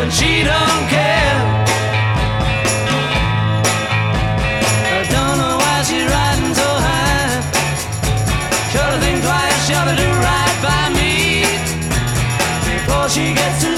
and she don't care. I don't know why she's riding so high. Think twice, do right by me before she gets to.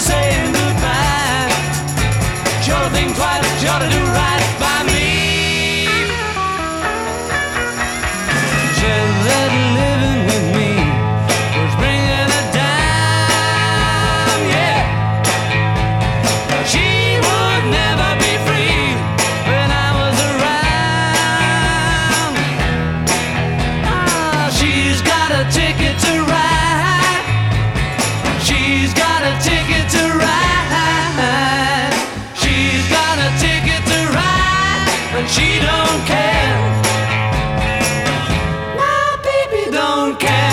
Can't.